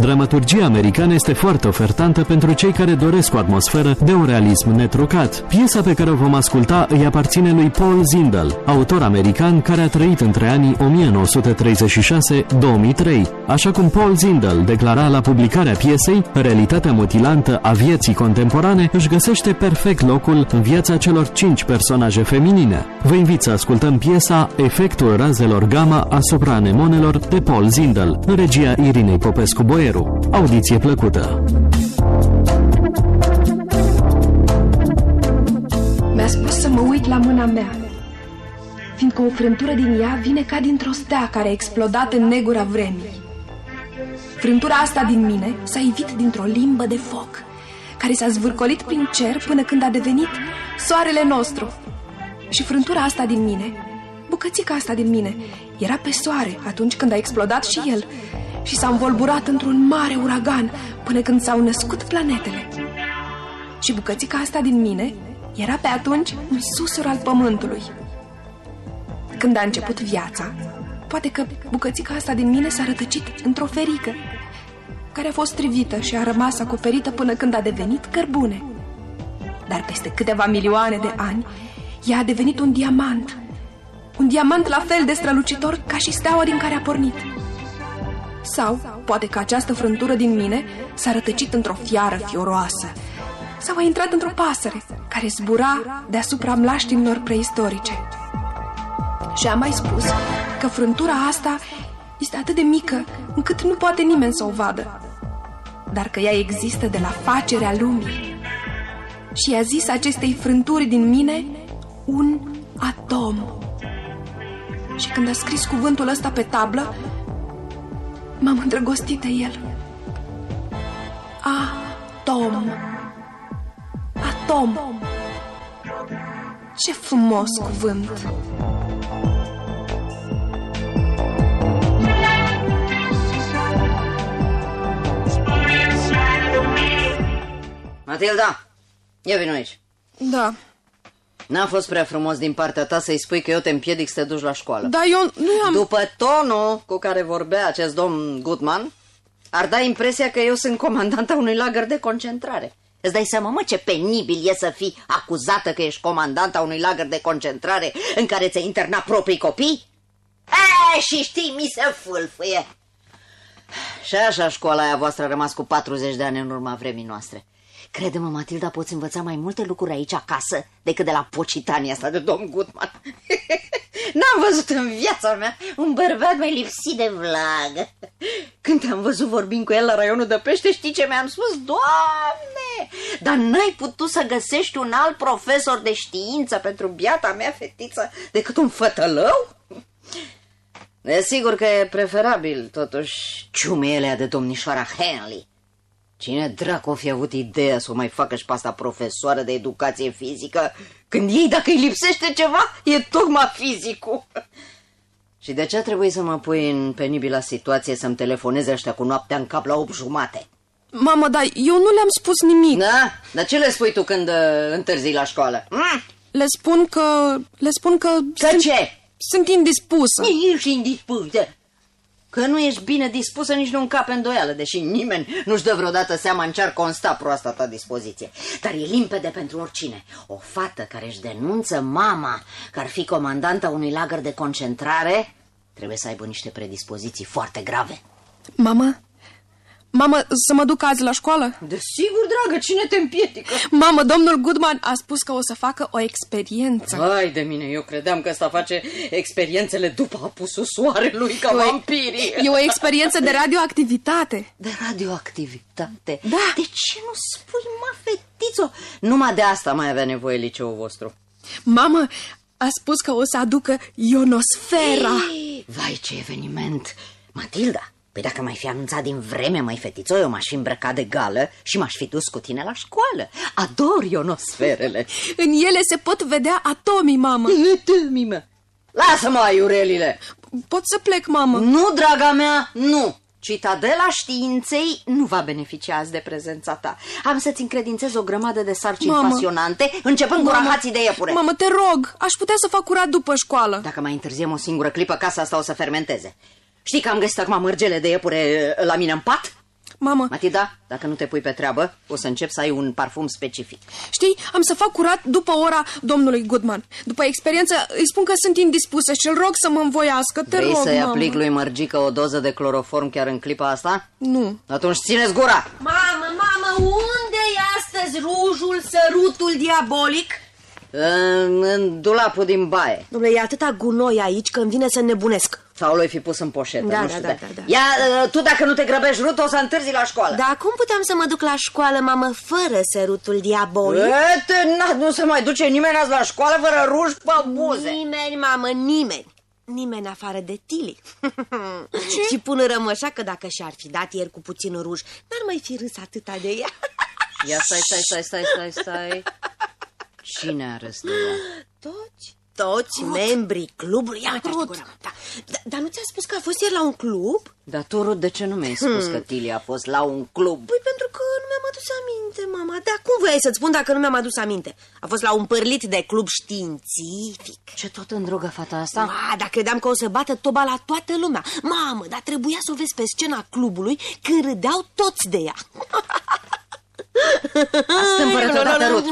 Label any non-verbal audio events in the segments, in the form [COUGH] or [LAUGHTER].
Dramaturgia americană este foarte ofertantă pentru cei care doresc o atmosferă de un realism netrucat. Piesa pe care o vom asculta îi aparține lui Paul Zindel, autor american care a trăit între anii 1936-2003. Așa cum Paul Zindel declara la publicarea piesei, realitatea mutilantă a vieții contemporane își găsește perfect locul în viața celor cinci personaje feminine. Vă invit să ascultăm piesa Efectul razelor gamma asupra anemonelor de Paul Zindel, în regia Irinei Popescu-Boieru. Audiție plăcută! Mi-a spus să mă uit la mâna mea, fiindcă o frântură din ea vine ca dintr-o stea care a explodat în negura vremii. Frântura asta din mine s-a ivit dintr-o limbă de foc, care s-a zvârcolit prin cer până când a devenit soarele nostru. Și frântura asta din mine, bucățica asta din mine, era pe soare atunci când a explodat și el și s-a învolburat într-un mare uragan până când s-au născut planetele. Și bucățica asta din mine era pe atunci un susur al pământului. Când a început viața, poate că bucățica asta din mine s-a rătăcit într-o ferică, care a fost trivită și a rămas acoperită până când a devenit cărbune. Dar peste câteva milioane de ani, ea a devenit un diamant. Un diamant la fel de strălucitor ca și steaua din care a pornit. Sau, poate că această frântură din mine s-a rătăcit într-o fiară fioroasă, sau a intrat într-o pasăre care zbura deasupra mlaștinilor preistorice. Și am mai spus că frântura asta este atât de mică încât nu poate nimeni să o vadă, dar că ea există de la facerea lumii. Și i-a zis acestei frânturi din mine un atom. Și când a scris cuvântul ăsta pe tablă, m-am îndrăgostit de el. Atom. Atom. Ce frumos cuvânt! Matilda, ia vino aici. Da, N-a fost prea frumos din partea ta să-i spui că eu te împiedic să te duci la școală. dar eu nu am... După tonul cu care vorbea acest domn Goodman, ar da impresia că eu sunt comandanta unui lagăr de concentrare. Îți dai seama, mă, ce penibil e să fii acuzată că ești comandanta unui lagăr de concentrare în care ți-ai internat proprii copii? E, și știi, mi se fâlfâie. Și așa școala aia voastră a rămas cu 40 de ani în urma vremii noastre. Crede-mă, Matilda, poți învăța mai multe lucruri aici acasă decât de la pocitania asta de domn Goodman. [LAUGHS] N-am văzut în viața mea un bărbat mai lipsit de vlagă. Când te-am văzut vorbind cu el la raionul de pește, știi ce mi-am spus? Doamne, dar n-ai putut să găsești un alt profesor de știință pentru biata mea fetiță decât un fătălău? Desigur că e preferabil, totuși, ciumelea de domnișoara Henley. Cine dracu o fi avut ideea să o mai facă și pe asta profesoară de educație fizică, când ei, dacă îi lipsește ceva, e tocmai fizicul. [LAUGHS] Și de ce a trebuit să mă pui în penibila situație să-mi telefoneze ăștia cu noaptea în cap la 8 jumate? Mamă, dar eu nu le-am spus nimic. Da? Dar ce le spui tu când uh, întârzi la școală? Mm? Le spun că... Le spun că... Că sunt, ce? Sunt indispusă. Ești indispusă. Că nu ești bine dispusă, nici nu încape îndoială, deși nimeni nu-și dă vreodată seama în ce ar consta proasta ta dispoziție. Dar e limpede pentru oricine. O fată care își denunță mama că ar fi comandanta unui lagăr de concentrare, trebuie să aibă niște predispoziții foarte grave. Mamă? Mamă, să mă duc azi la școală? Desigur, dragă, cine te împiedică? Mamă, domnul Goodman a spus că o să facă o experiență. Hai de mine, eu credeam că ăsta face experiențele după apusul soarelui ca E o- vampirii. E o experiență de radioactivitate. De radioactivitate? Da. De ce nu spui, mă, fetițo? Numai de asta mai avea nevoie liceul vostru. Mamă, a spus că o să aducă ionosfera. Ei, Vai, ce eveniment! Matilda, păi dacă mai fi anunțat din vreme, mai fetițo, eu m-aș fi îmbrăcat de gală și m-aș fi dus cu tine la școală. Ador ionosferele. În ele se pot vedea atomii, mamă. Mimă. Lasă-mă, aiurelile! Pot să plec, mamă? Nu, draga mea, nu! Citadela științei nu va beneficia azi de prezența ta. Am să-ți încredințez o grămadă de sarcini Mamă. pasionante, începând cu rahații de iepure. Mamă, te rog, aș putea să fac curat după școală. Dacă mai întârziem o singură clipă, casa asta o să fermenteze. Știi că am găsit acum mărgele de iepure uh, la mine în pat? Mamă, Matilda, dacă nu te pui pe treabă, o să încep să ai un parfum specific. știi, am să fac curat după ora domnului Goodman. După experiență, îi spun că sunt indispusă și îl rog să mă învoiască. Te Vrei rog, să-i mamă. aplic lui Mărgică o doză de cloroform chiar în clipa asta? Nu. Atunci țineți gura! Mamă, mamă, unde e astăzi rujul, sărutul diabolic? În, în dulapul din baie. Domnule, e atâta gunoi aici că îmi vine să nebunesc. Sau l-ai fi pus în poșetă, Da, nu da, știu. da, dar- da, da. Ia, uh, tu dacă nu te grăbești, Rut, o să întârzi la școală. Dar cum puteam să mă duc la școală, mamă, fără sărutul diabolic? Ete, na, nu se mai duce nimeni azi la școală fără ruj pe buze. Nimeni, mamă, nimeni. Nimeni afară de Tili. [LAUGHS] și pun rămășa că dacă și-ar fi dat ieri cu puțin ruj, n-ar mai fi râs atâta de ea. Ia stai, stai, stai, stai, stai, stai. Cine a râs de ea? Toți? Toți membrii clubului. Ia uite, gura, mă, da. Da, Dar nu ți-a spus că a fost ieri la un club? Dar tu, Rut, de ce nu mi-ai spus că Tili a fost la un club? Păi pentru că nu mi-am adus aminte, mama. Dar cum voiai să-ți spun dacă nu mi-am adus aminte? A fost la un părlit de club științific. Ce tot îndrugă fata asta? Ma, dar credeam că o să bată toba la toată lumea. Mamă, dar trebuia să o vezi pe scena clubului când râdeau toți de ea. [LAUGHS] Astâmpără dată, Rut.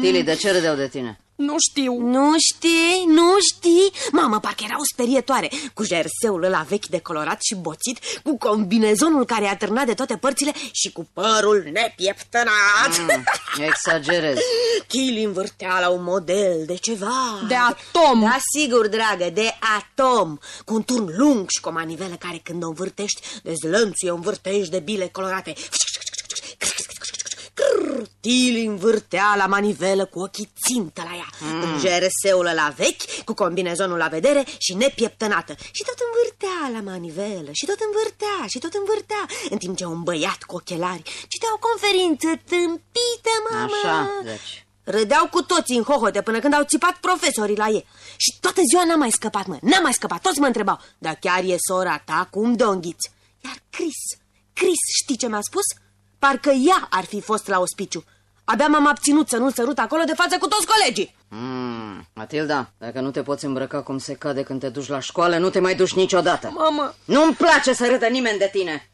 Tili, de ce râdeau de tine? Nu știu. Nu știi, nu știi? Mamă, parcă era o sperietoare Cu jerseul ăla vechi decolorat și boțit Cu combinezonul care a târnat de toate părțile Și cu părul nepieptănat Mm, [LAUGHS] exagerez. Chili învârtea la un model de ceva De atom. Da, sigur, dragă, de atom Cu un turn lung și cu o manivelă care când o învârtești Dezlănțuie un vârtej de bile colorate Crrr, Tili învârtea la manivelă cu ochii țintă la ea mm. În jerseul ăla vechi, cu combinezonul la vedere și nepieptănată Și tot învârtea la manivelă și tot învârtea și tot învârtea În timp ce un băiat cu ochelari citea o conferință tâmpită, mamă Așa, deci. Râdeau cu toții în hohote până când au țipat profesorii la ei Și toată ziua n-a mai scăpat, mă, n-a mai scăpat Toți mă întrebau, dar chiar e sora ta, cum de înghiți? Iar Chris, Chris, știi ce mi-a spus? Parcă ea ar fi fost la ospiciu Abia m-am abținut să nu-l sărut acolo de față cu toți colegii Mm, Matilda, dacă nu te poți îmbrăca cum se cade când te duci la școală, nu te mai duci niciodată. Mamă, Nu-mi place să râdă nimeni de tine.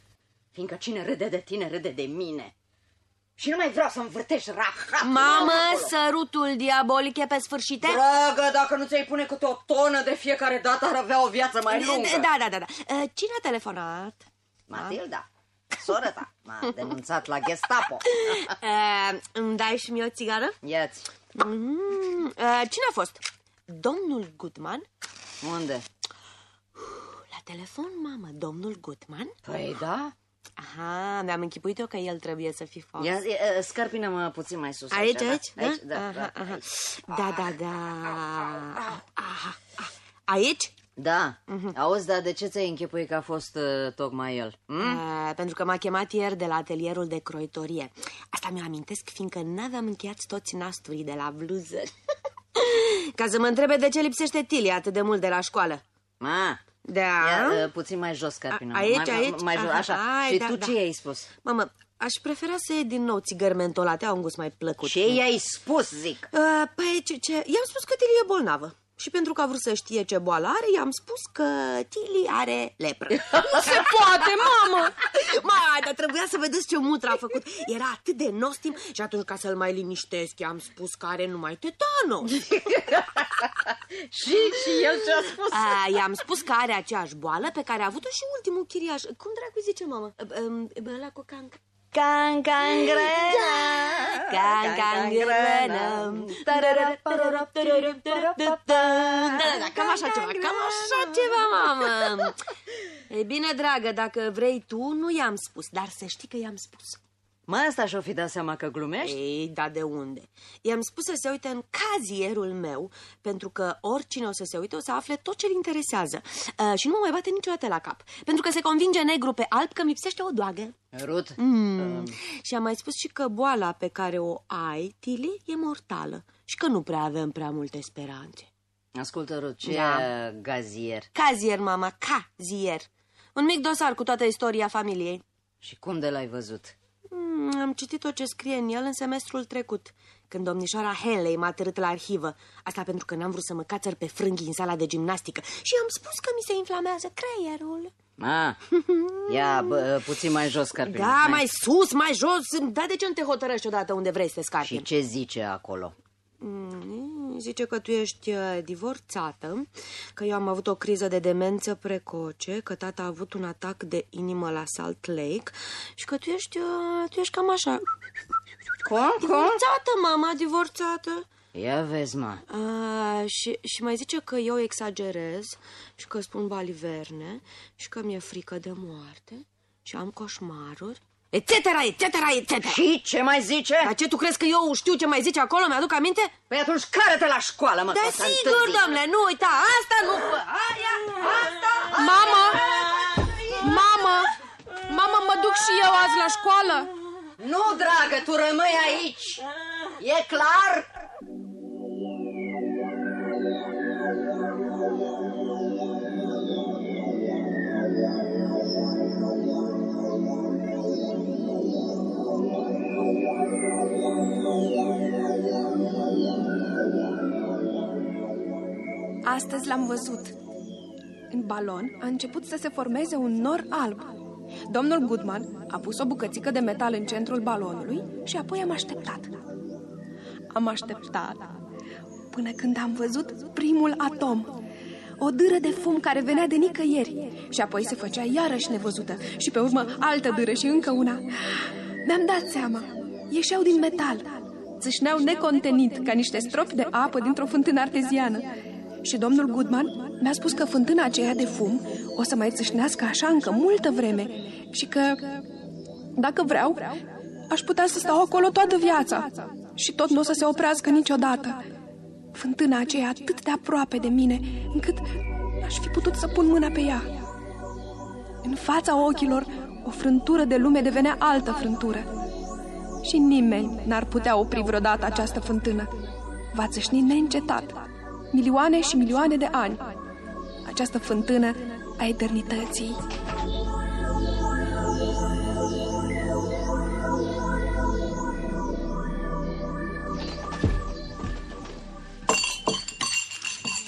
Fiindcă cine râde de tine, râde de mine. Și nu mai vreau să-mi vârtești rahatul Mamă, acolo. sărutul diabolic e pe sfârșit Dragă, dacă nu ți-ai pune câte o tonă de fiecare dată, ar avea o viață mai lungă. Da, da, da, da Uh, Cine a telefonat? Matilda, sora ta, m-a [LAUGHS] denunțat la Gestapo. Uh, [LAUGHS] îmi dai și mie o țigară? Ia-ți. Mm, uh, Cine a fost? Domnul Goodman? Unde? La telefon, mamă, domnul Goodman? Păi da. Aha, mi-am închipuit eu că el trebuie să fi fost. Ia, ia, scarpină-mă puțin mai sus. Aici, da? aici? Aici, da, aha, da. aha. Da, da, da. Aha, aha. Aici? Da. Auzi, dar de ce ți-ai închipui că a fost uh, tocmai el? Hm? Uh, pentru că m-a chemat ieri de la atelierul de croitorie. Asta mi-o amintesc fiindcă n-aveam încheiat toți nasturii de la bluză. [LAUGHS] Ca să mă întrebe de ce lipsește Tili atât de mult de la școală. Ma, Da? ia, uh, puțin mai jos scarpină. A- aici, mai, aici? Mai jos, Aha, așa. hai, Și da, tu da. ce i-ai spus? Mamă, aș prefera să iei din nou țigări mentolate, au un gust mai plăcut. Ce i-ai spus, zic? Uh, păi, ce, ce? I-am spus că Tili e bolnavă. Și pentru că a vrut să știe ce boală are, i-am spus că Tili are lepră. [LAUGHS] nu se poate, mamă! Mai, dar trebuia să vedeți ce mutră a făcut. Era atât de nostim și atunci, ca să-l mai liniștesc, i-am spus că are numai tetano. [LAUGHS] Și, și el ce a spus? A, i-am spus că are aceeași boală pe care a avut-o și ultimul chiriaș. Cum dracu zice, mamă? Ăla cu can... Can [LAUGHS] cangrenă, can cangrenă. Da, da, da, cam așa ceva, cam așa ceva, mamă. [LAUGHS] E bine, dragă, dacă vrei tu, nu i-am spus, dar să știi că i-am spus. Mă, asta și-o fi dat seama că glumești? Ei, da de unde? I-am spus să se uite în cazierul meu, pentru că oricine o să se uite o să afle tot ce-l interesează. Uh, și nu mă mai bate niciodată la cap, pentru că se convinge negru pe alb că mi lipsește o doagă. Rut, Mm. Și am mai spus și că boala pe care o ai, Tili, e mortală și că nu prea avem prea multe speranțe. ascultă, Rut, ce Da. e gazier? Cazier, mama, cazier. Un mic dosar cu toată istoria familiei. Și cum de l-ai văzut? Mm, am citit tot ce scrie în el în semestrul trecut. când domnișoara Henley m-a târât la arhivă. Asta pentru că n-am vrut să mă cațăr pe frânghii în sala de gimnastică și am spus că mi se inflamează creierul. Ah, [LAUGHS] ia bă, puțin mai jos, Carpini. Da, Hai. mai sus, mai jos. Da, de ce nu te hotărăști odată unde vrei să te scapi? Și ce zice acolo? Mm, Zice că tu ești uh, divorțată, că eu am avut o criză de demență precoce, că tata a avut un atac de inimă la Salt Lake și că tu ești, uh, tu ești cam așa. Cum? Cum? Divorțată, mama, divorțată. Ia vezi, mă. A, și, și mai zice că eu exagerez și că spun baliverne și că mi-e frică de moarte și am coșmaruri, etc., etc., etc. Și ce mai zice? Dar ce, tu crezi că eu știu ce mai zice acolo? Mi-aduc aminte? Păi atunci care-te la școală, mă, Da, că o să sigur, întârzi. domnule, nu uita, asta nu... Aia, asta... Mamă! Mamă! Mamă, mă duc și eu azi la școală! Nu, dragă, tu rămâi aici. E clar? Astăzi l-am văzut. În balon a început să se formeze un nor alb. Domnul Goodman a pus o bucățică de metal în centrul balonului și apoi am așteptat. Am așteptat până când am văzut primul atom. O dâră de fum care venea de nicăieri și apoi se făcea iarăși nevăzută și pe urmă altă dâră și încă una. Mi-am dat seama. Ieșeau din metal. Țâșneau necontenit ca niște stropi de apă dintr-o fântână arteziană. Și domnul Goodman mi-a spus că fântâna aceea de fum o să mai țâșnească așa încă multă vreme și că, dacă vreau, aș putea să stau acolo toată viața și tot nu o să se oprească niciodată. Fântâna aceea atât de aproape de mine, încât aș fi putut să pun mâna pe ea. În fața ochilor, o frântură de lume devenea altă frântură. Și nimeni n-ar putea opri vreodată această fântână. Va țâșni neîncetat, milioane și milioane de ani. Această fântână a eternității.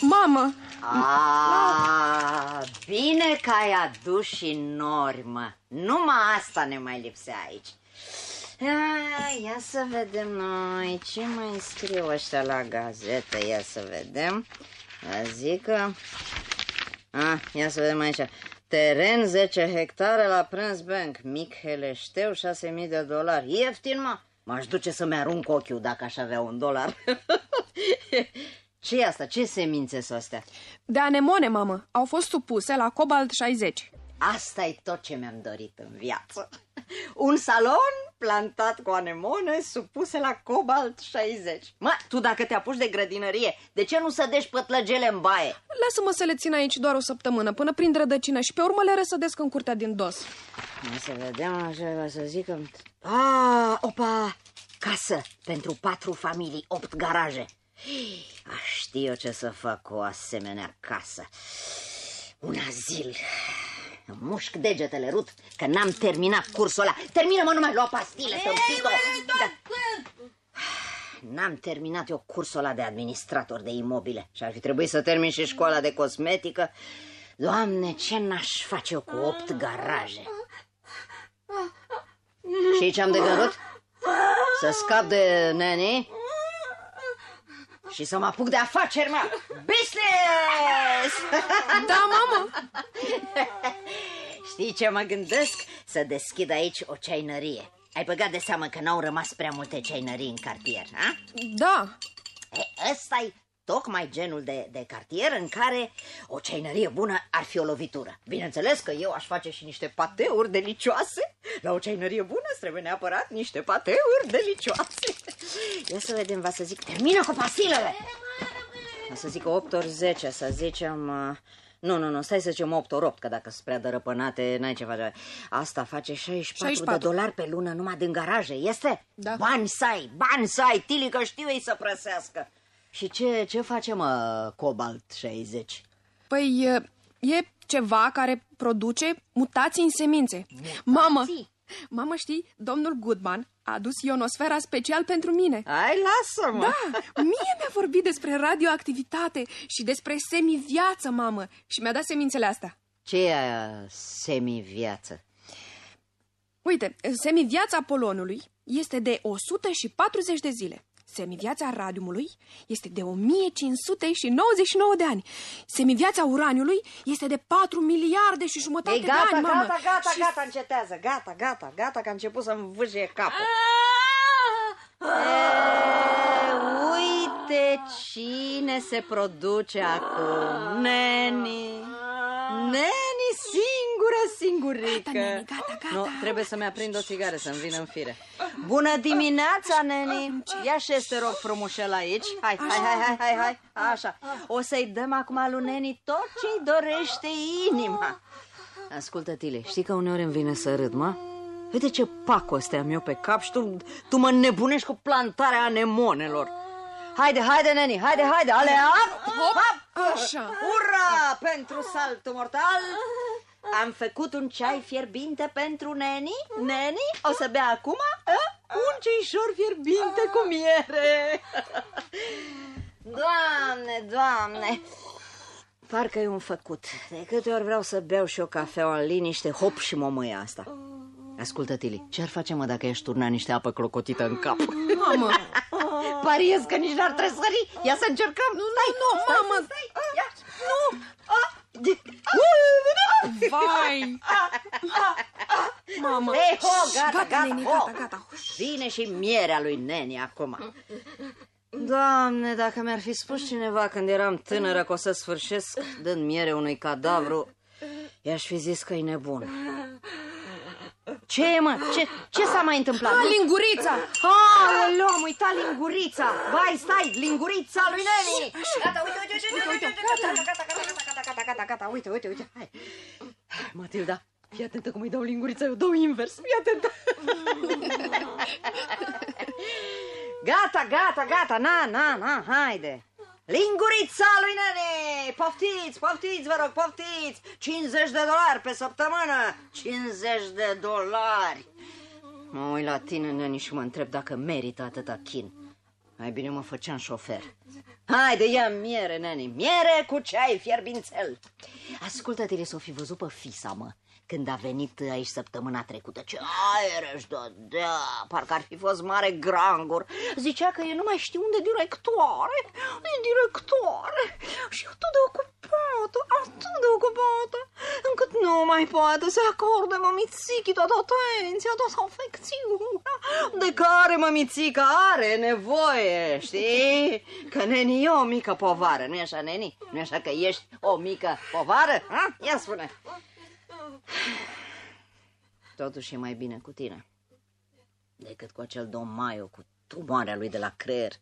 Mamă, A, bine că ai adus și nori, mă. Numai asta ne mai lipsea aici. A, ia să vedem noi ce mai scriu ăștia la gazetă. Ia să vedem. A, zic că... A, ia să vedem aici. Teren 10 hectare la Prince Bank. Mic heleșteu, 6.000 de dolari. Ieftin, mă. M-aș duce să-mi arunc ochiul dacă aș avea un dolar. [LAUGHS] ce e asta? Ce semințe sunt astea? de anemone, mamă, au fost supuse la Cobalt 60. Asta e tot ce mi-am dorit în viață. Un salon plantat cu anemone supuse la cobalt 60. Mă, tu dacă te apuci de grădinărie, de ce nu sădești pătlăgele în baie? Lasă-mă să le țin aici doar o săptămână, până prind rădăcină și pe urmă le răsădesc în curtea din dos. Hai să vedem, așa, să zic că... A, opa, casă pentru patru familii, opt garaje. Aș ști eu ce să fac cu o asemenea casă. Un azil. Îmi mușc degetele, Rut, că n-am terminat cursul ăla. Termină-mă, nu mai lua pastile, să-mi țin-o. Da. N-am terminat eu cursul ăla de administrator de imobile și ar fi trebuit să termin și școala de cosmetică. Doamne, ce n-aș face eu cu opt garaje? Și ce am de gândit? Să scap de neni și să mă apuc de afaceri, mă! Business! [LAUGHS] Da, mamă! [LAUGHS] Știi ce mă gândesc? Să deschid aici o ceainărie. Ai băgat de seamă că n-au rămas prea multe ceainării în cartier, ha? Da, E, ăsta e tocmai genul de, de cartier în care o ceainărie bună ar fi o lovitură. Bineînțeles că eu aș face și niște pateuri delicioase. La o ceainărie bună îți trebuie neapărat niște pateuri delicioase. Ia să vedem, va să zic, termină cu pastilele! Va să zic 8 ori 10, să zicem... uh, Nu, nu, nu, stai să zicem 8 ori 8, că dacă sunt prea dărăpânate, n-ai ce face. Asta face 64, 64. de dolari pe lună numai din garaje, este? Da. Bani să ai, bani să ai, Tili, că știu ei să prăsească. Și ce, ce face, mă, Cobalt 60? păi e, e ceva care produce mutații în semințe. Mamă, Mamă, știi, domnul Goodman a adus ionosfera special pentru mine. Ai, lasă-mă! Da, mie mi-a vorbit despre radioactivitate și despre semiviață, mamă, și mi-a dat semințele astea. Ce e aia semi-viață? Uite, semiviața polonului este de 140 de zile. Semiviața radiumului este de 1599 de ani. Semiviața uraniului este de 4 miliarde și jumătate Ei, gata, de ani, mamă. gata, gata, și... gata, încetează, gata, gata, gata, că a început să-mi vâșie capul. E, uite cine se produce acum, Neni. Neni, singură, singurică. Gata, Neni, gata, gata. Nu, trebuie să-mi aprind o țigară, să-mi vină în fire. Bună dimineața, Neni. Ia și te rog frumușel aici. Hai, hai, hai, hai, hai, hai. Așa. O să-i dăm acum lui Neni tot ce-i dorește inima. Ascultă, Tile, știi că uneori îmi vine să râd, mă? Uite ce pacoste am eu pe cap și tu, tu mă nebunești cu plantarea anemonelor. Haide, haide, neni, haide, haide, ale ap, hop, Așa. Ura pentru saltul mortal! Am făcut un ceai fierbinte pentru neni. Neni, o să bea acum a? un ceaișor fierbinte cu miere. Doamne, doamne! Parcă e un făcut. De câte ori vreau să beau și o cafea în liniște, hop și mămâia asta. Ascultă, Tili, ce-ar face, mă, dacă ești turna niște apă clocotită în cap? Mamă, Pariez că nici n-ar tresări. Ia să încercăm. Nu, nu, nu, mamă. Stai, ia. Nu. Ah. Vai. Mamă. Ei, ho, gata, Gata, gata, Neni, ho. gata, gata. Vine și mierea lui Neni acum. Doamne, dacă mi-ar fi spus cineva când eram tânără că o să sfârșesc dând miere unui cadavru, i-aș fi zis că e nebun. Ce e, mă? Ce, ce s-a mai întâmplat? A, lingurița. Aoleu, am uitat lingurița! Vai, stai, lingurița lui Neni! Gata, uite, uite, uite, uite, uite, gata, gata, gata, gata, gata, gata, gata, gata, uite, uite, uite, hai. Matilda, fii atentă cum îi dau lingurița, eu dau invers, fii atentă. Gata, gata, gata, na, na, na, haide. Lingurița lui Nene! Poftiți, poftiți, vă rog, poftiți! 50 de dolari pe săptămână! 50 de dolari! Mă uit la tine, Neni, și mă întreb dacă merită atâta chin. Mai bine mă făceam șofer. Haide, ia miere, Neni, miere cu ceai fierbințel. Ascultă-te, s-o fi văzut pe fisa, mă, când a venit aici săptămâna trecută. Ce aer își dădea, parcă ar fi fost mare grangur. Zicea că e nu mai știu unde directoare, e directoare. Și eu atât de ocupată, atât de ocupată, încât nu mai poate să acorde mămițichii toată atenția, toată afecțiunea de care mămițica are nevoie, știi? Că neni e o mică povară, nu-i așa, neni? nu-i așa că ești o mică povară? Ha? Ia spune! Totuși e mai bine cu tine decât cu acel domn Maio cu tumoarea lui de la creier.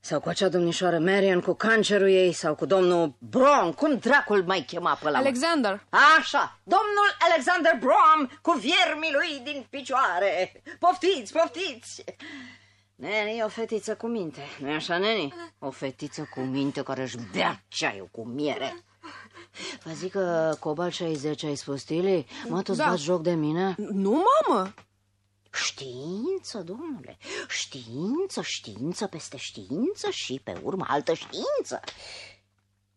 Sau cu acea domnișoară Marian cu cancerul ei, sau cu domnul Brom, cum dracul mai chema pe la Alexander. Așa, domnul Alexander Brom cu viermii lui din picioare. Poftiți, poftiți! Neni e o fetiță cu minte, nu-i așa, Neni? O fetiță cu minte care își bea ceaiul cu miere. Vă zic că Cobalt 60 ai spus, Tili? Mă, tu-ți Da. bați joc de mine? Nu, mamă. Știință, domnule, știință, știință peste știință și pe urmă altă știință.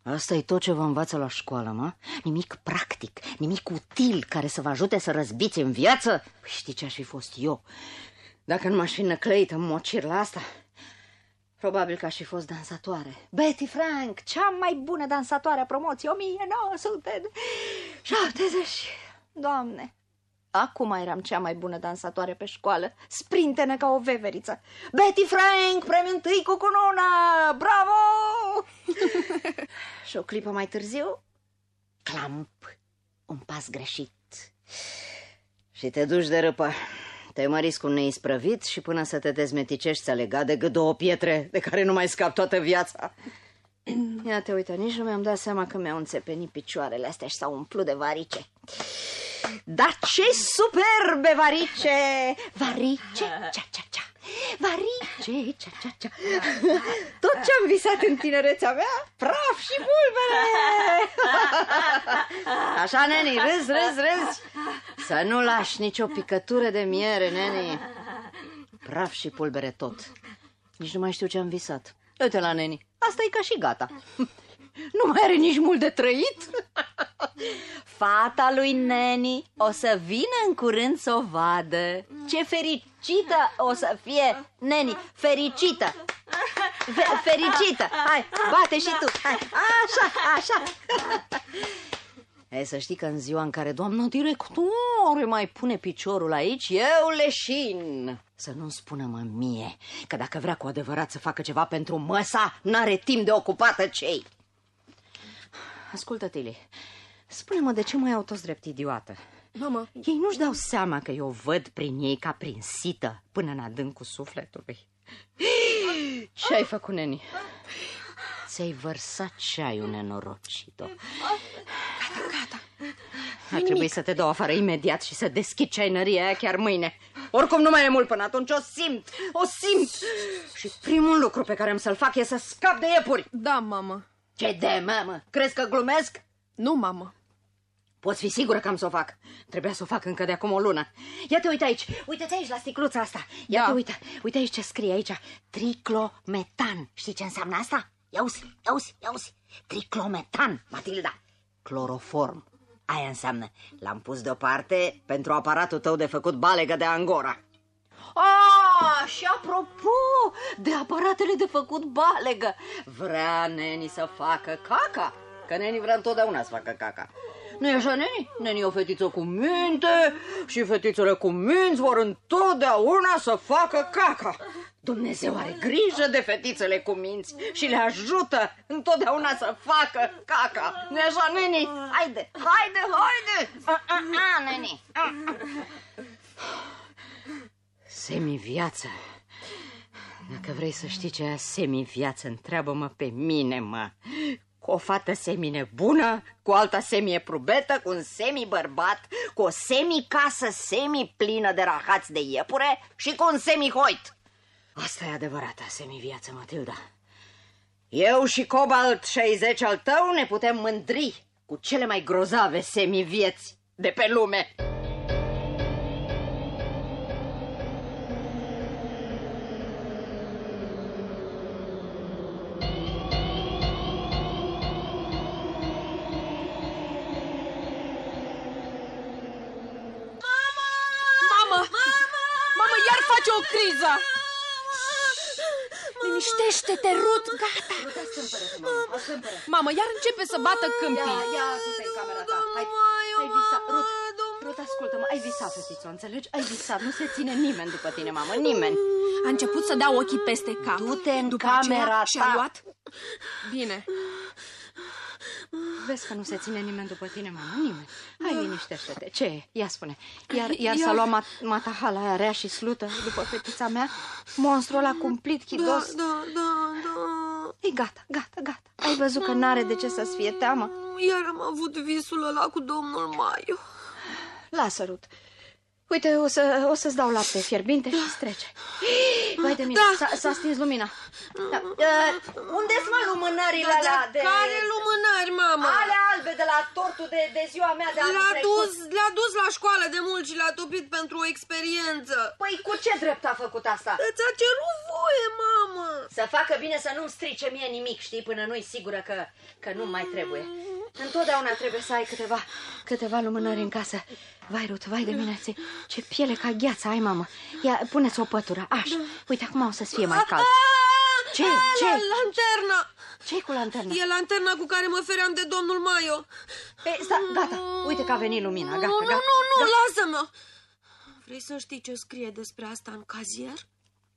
Asta e tot ce vă învață la școală, mă? Nimic practic, nimic util care să vă ajute să răzbiți în viață? Păi Știi ce aș fi fost eu? Dacă nu m-aș fi năclăit în mocir la asta, probabil că aș fi fost dansatoare. Betty Frank, cea mai bună dansatoare a promoției 1970. Doamne, Acum eram cea mai bună dansatoare pe școală, sprintenă ca o veveriță. Betty Frank, premiul întâi cu cununa! Bravo! [LAUGHS] Și o clipă mai târziu, clamp, un pas greșit. Și te duci de râpă. Te măriți cu un neisprăvit și până să te dezmeticești ți-a legat de gât două pietre de care nu mai scap toată viața. [CLEARS THROAT] Ia te uite, nici nu mi-am dat seama că mi-au înțepenit picioarele astea și s-au umplut de varice. Dar ce superbe varice! Varice, cea, cea, cea, varice, cea, cea, cea. Tot ce-am visat în tinerețea mea, praf și bulbere. Așa, neni, râzi, râzi, râzi. Să nu lași nicio picătură de miere, neni. Praf și pulbere tot. Nici nu mai știu ce am visat. Uite la neni, asta e ca și gata. Nu mai are nici mult de trăit. Fata lui Neni o să vină în curând să o vadă. Ce fericită o să fie Neni, fericită. Fe- fericită. Hai, bate și tu. Hai. Așa, așa. E, să știi că în ziua în care doamna directoare mai pune piciorul aici, eu leșin. Să nu-mi spună mă mie că dacă vrea cu adevărat să facă ceva pentru măsa, n-are timp de ocupată cei. Ascultă, Tili, spune-mă de ce mai au toți drept idiotă? Mama, Ei nu-și dau seama că eu văd prin ei ca prin sită până în adâncul sufletului. Ce ai făcut, neni? Ți-ai vărsat ceaiul nenorocito. Gata, gata. Ar trebui să te dau afară imediat și să deschid ceainăria aia chiar mâine. Oricum nu mai e mult până atunci, o simt, o simt. Și primul lucru pe care am să-l fac e să scap de iepuri. da, mamă. Ce de, mamă? Crezi că glumesc? Nu, mamă. Poți fi sigură că am să o fac. Trebuia să o fac încă de acum o lună. Ia te uite aici. Uite-te aici la sticluța asta. Ia Da. te uite. Uite aici ce scrie aici. Triclometan. Știi ce înseamnă asta? Ia uzi, ia uzi, ia uzi. Triclometan, Matilda. Cloroform. Aia înseamnă. L-am pus deoparte pentru aparatul tău de făcut balegă de angora. Ah, și apropo de aparatele de făcut balegă, vrea neni să facă caca, că neni vrea întotdeauna să facă caca. nu e așa, neni? Neni e o fetiță cu minte și fetițele cu minți vor întotdeauna să facă caca. Dumnezeu are grijă de fetițele cu minți și le ajută întotdeauna să facă caca. nu e așa, neni? Haide, haide, haide! A, a, a, neni! A, a. Semi-viață. Dacă vrei să știi ce e semi-viață, întreabă-mă pe mine, mă. Cu o fată semi-nebună, cu alta semi-eprubetă, cu un semi-bărbat, cu o semi-casă semi-plină de rahați de iepure și cu un semi-hoit. Asta e adevărata semi-viață, Matilda. Eu și Cobalt 60 al tău ne putem mândri cu cele mai grozave semi-vieți de pe lume. Liniștește-te, Rut, gata. Mamă, iar începe să bată câmpii. Ia, ia, du-te în camera ta. Hai, ai visat, Rut, Rut, ascultă-mă, ai visat, fetiță, înțelegi? Ai visat, nu se ține nimeni după tine, mamă, nimeni. A început să dea ochii peste cap. Du-te în După camera aceea ta. și-a luat... Bine. Vezi că nu se ține nimeni după tine, mamă, nimeni. Hai, liniștește-te. Ce e? Ia spune. Iar, iar Iar- s-a luat mat matahala aia rea și slută după fetița mea? Monstrul ăla cumplit, chidos? Da, da, da. E gata, gata, gata. Ai văzut că n-are de ce să-ți fie teamă? Iar am avut visul ăla cu domnul Maiu. Lasă, Rut. Uite, o, să, o să-ți dau lapte fierbinte și trece. [GASPS] Vai de mine, Da. s-a, s-a stins lumina. Da. Uh, unde-s mă lumânările alea de... Care lumânări, mama? Alea albe de la tortul de, de ziua mea de anul Le-a trecut. dus, le-a dus la școală de mult și le-a topit pentru o experiență. Păi cu ce drept a făcut asta? Ți-a cerut voie, mamă. Să facă bine să nu-mi strice mie nimic, știi, până nu-i sigură că, că nu mai trebuie. Întotdeauna trebuie să ai câteva, câteva lumânări în casă. Vai, Rut, vai de mine, ce, ce piele ca gheață ai, mamă. Ia, puneți o pătură, așa. Uite, acum o să-ți fie mai cald. Ce? A, Ce? La, lanterna. ce cu lanterna? E lanterna cu care mă feream de domnul Maio. E, sta, gata, uite că a venit lumina, gata, nu, nu, gata. nu, nu, lasă-mă. Vrei să știi ce scrie despre asta în cazier?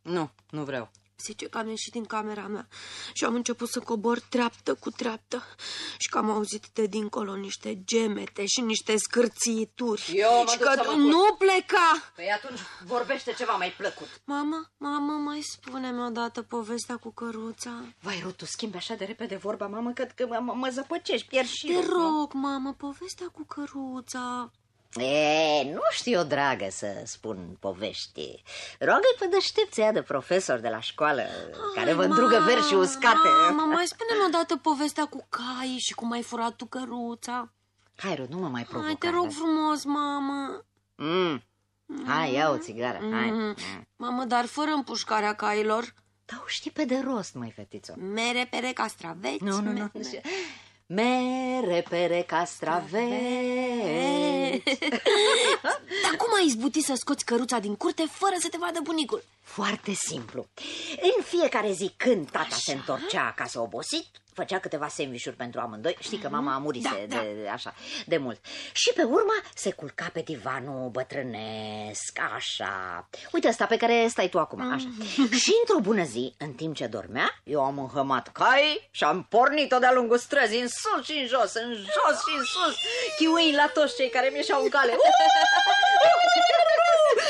Nu, nu vreau. Zice că am ieșit din camera mea și am început să cobor treaptă cu treaptă și că am auzit de dincolo niște gemete și niște scârțituri. Eu mă și duc că să mă culc. nu pleca. Păi atunci vorbește ceva mai plăcut. Mama, mama, mai spune-mi odată povestea cu căruța. Vai, Rut, tu schimbi așa de repede vorba, mamă, că, că mă, mă zăpăcești, pierd și Te eu, nu? rog, mamă, povestea cu căruța. E, nu știu, dragă, să spun povești. Rogă pe deștepția de profesor de la școală, care vă îndrugă versi uscate. Mama, mai spune-mi odată povestea cu caii și cum ai furat tu căruța. Hai, Ruth, nu mă mai provoca. Hai, te rog frumos, mamă. Mm. Hai, ia o țigară, hai. Mm. Mamă, dar fără împușcarea cailor. Da, o știi pe de rost, măi, fetițo. Mere, pere, castraveți. Nu, nu, nu. mere- Mere, pere, castraveți. [LAUGHS] Dar cum ai izbutit să scoți căruța din curte fără să te vadă bunicul? Foarte simplu. În fiecare zi când tata se întorcea acasă obosit, făcea câteva sandvișuri pentru amândoi. Știi că mama a murise Da, de, de, așa, de mult. Și pe urmă se culca pe divanul bătrânesc, așa. Uite asta pe care stai tu acum, așa. [LAUGHS] și într-o bună zi, în timp ce dormea, eu am înhămat cai și am pornit-o de-a lungul străzii, în sus și în jos, în jos și în sus, chiuind la toți cei care mi ieșeau în cale. [LAUGHS]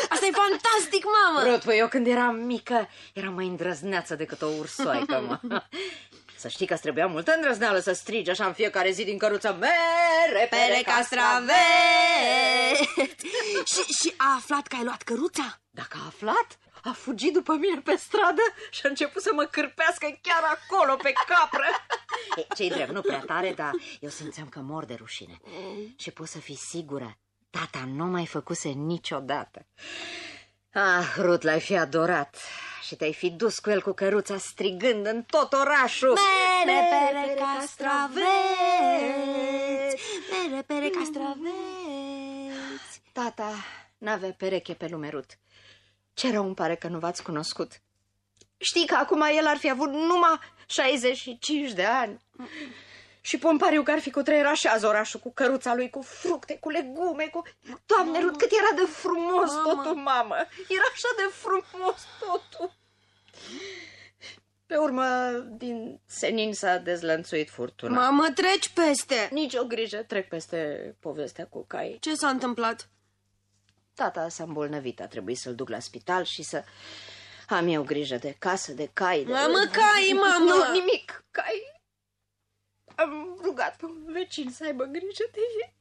Asta e fantastic, mamă! Rut, păi eu când eram mică, eram mai îndrăzneață decât o ursoaică, [LAUGHS] mă. Să știi că îți trebuia multă îndrăzneală să strigi așa în fiecare zi din căruță Mere, pere, Pere, castrave castraveți! și, și a aflat că ai luat căruța? Dacă a aflat, a fugit după mine pe stradă și a început să mă cârpească chiar acolo, pe capră. [LAUGHS] E, Ce-i drept, nu prea tare, dar eu simțeam că mor de rușine. Și poți să fii sigură, tata nu mai făcuse niciodată. Ah, Rut, l-ai fi adorat și te-ai fi dus cu el cu căruța strigând în tot orașul. Mere, pere, castraveți! Mere, pere, castraveți! Tata n-avea pereche pe lume, Rut. Ce rău îmi pare că nu v-ați cunoscut. Știi că acum el ar fi avut numai 65 de ani. Și pun pariu că ar fi cutreierașează orașul cu căruța lui, cu fructe, cu legume, cu... Doamne, Rut, cât era de frumos Mamă. totul, mamă! Era așa de frumos totul! Pe urmă, din senin s-a dezlănțuit furtuna. Mamă, treci peste! Nici o grijă, trec peste povestea cu cai. Ce s-a întâmplat? Tata s-a îmbolnăvit, a trebuit să-l duc la spital și să am eu grijă de casă, de cai. De... Mamă, cai, mamă! Nu, nimic, cai. Am rugat pe un vecin să aibă grijă de ei.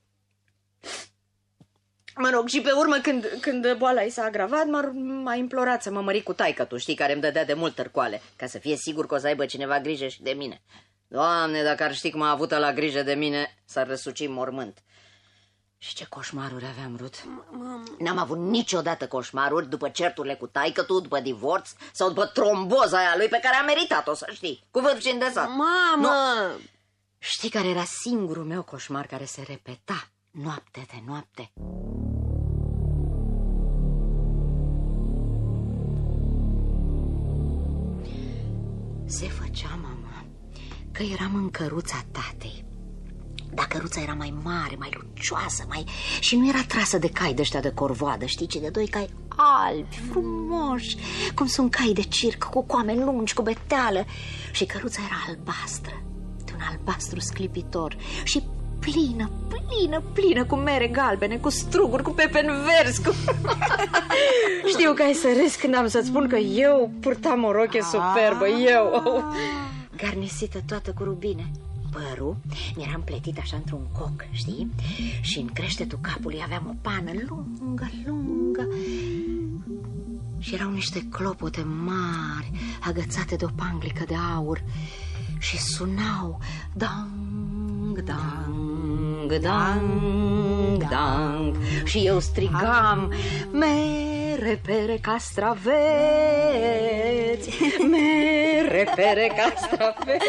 Mă rog, și pe urmă, când, când boala i s-a agravat, m-a, m-a implorat să mă mări cu taică, tu știi, care îmi dădea de mult tărcoale, ca să fie sigur că o să aibă cineva grijă și de mine. Doamne, dacă ar ști cum a avut la grijă de mine, s-ar răsuci în mormânt. Și ce coșmaruri aveam, Rut. N-am avut niciodată coșmaruri după certurile cu taică tu, după divorț sau după tromboza aia lui pe care a meritat-o, să știi, cu vârf și îndesat. Mamă! Știi care era singurul meu coșmar care se repeta noapte de noapte? Se făcea, mama, că eram în căruța tatei. Dar căruța era mai mare, mai lucioasă, mai... și nu era trasă de cai de ăștia de corvoadă, știi, ci de doi cai albi, frumoși, cum sunt cai de circ, cu coame lungi, cu beteală. Și căruța era albastră, de un albastru sclipitor și plină, plină, plină cu mere galbene, cu struguri, cu pepeni verzi, cu... [LAUGHS] Știu că ai să râzi când am să-ți spun că eu purtam o roche superbă, eu, garnisită toată cu rubine. Părul mi-era împletit așa într-un coc, știi? Și în creștetul capului aveam o pană lungă, lungă Și erau niște clopote mari, agățate de o panglică de aur Și sunau dang, dang, dang, dang Și eu strigam Mere, pere, castraveți Mere, pere, castraveți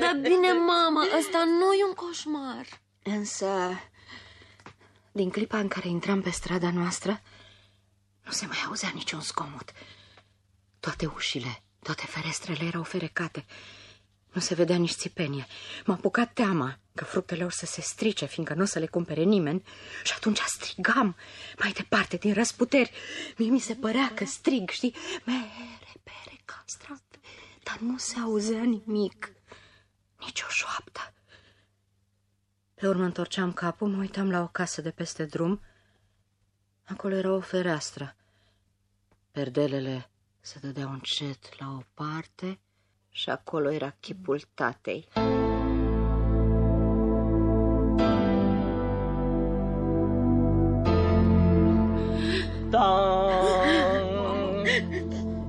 Dar bine, mamă, ăsta nu e un coșmar. Însă, din clipa în care intram pe strada noastră, nu se mai auzea niciun zgomot. Toate ușile, toate ferestrele erau ferecate. Nu se vedea nici țipenie. M-a apucat teama că fructele or să se strice, fiindcă nu o să le cumpere nimeni. Și atunci strigam mai departe, din răsputeri. Mie mi se părea că strig, știi? Mere, pere, castrave. Dar nu se auzea nimic. Nici o șoaptă. Pe urmă întorceam capul, mă uitam la o casă de peste drum. Acolo era o fereastră. Perdelele se dădeau încet la o parte și acolo era chipul tatei.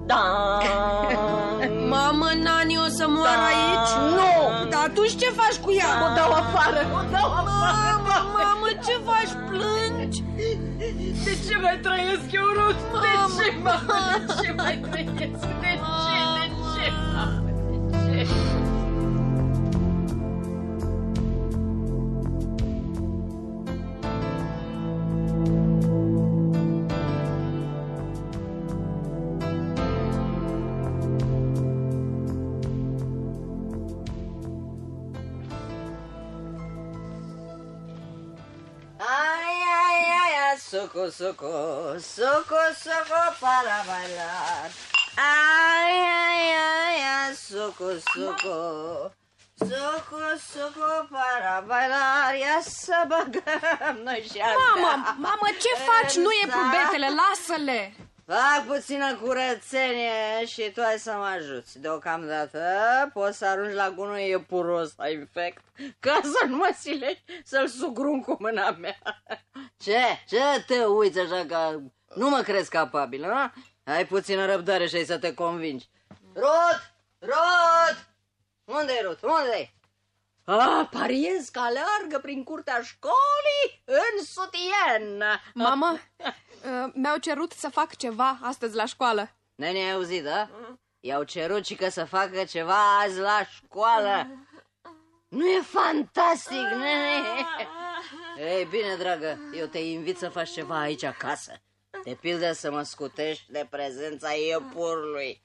Da. Mamă, Nani o să moară Da. aici? Nu! Dar atunci ce faci cu ea? O dau afară, o dau afară. Mamă, mamă, ce faci? Plângi? De ce mai trăiesc eu, Ruth? De ce, mamă? De ce mai trăiesc? Suco, suco, suco, suco para bailar. Ay, ay, ay, ay, suco, suco. Suco, suco para bailar, ia să băgăm noi și Mamă, mamă, ce faci? Nu e pubetele, lasă-le! Fac puțină curățenie și tu ai să mă ajuți. Deocamdată poți să arunci la gunoi iepuros la infect ca să nu mă silești să-l sugrun cu mâna mea. Ce? Ce te uiți așa că nu mă crezi capabil, nu? Ai puțină răbdare și ai să te convingi. Rod! Rod! Unde-i Rod? Unde-i? Ah, pariez că alergă prin curtea școlii în sutien. Mamă, [LAUGHS] uh, mi-au cerut să fac ceva astăzi la școală. Nene, ai auzit, da? I-au cerut și că să facă ceva azi la școală. Nu e fantastic, nene? Ei, bine, dragă, eu te invit să faci ceva aici acasă. De pildă să mă scutești de prezența iepurului.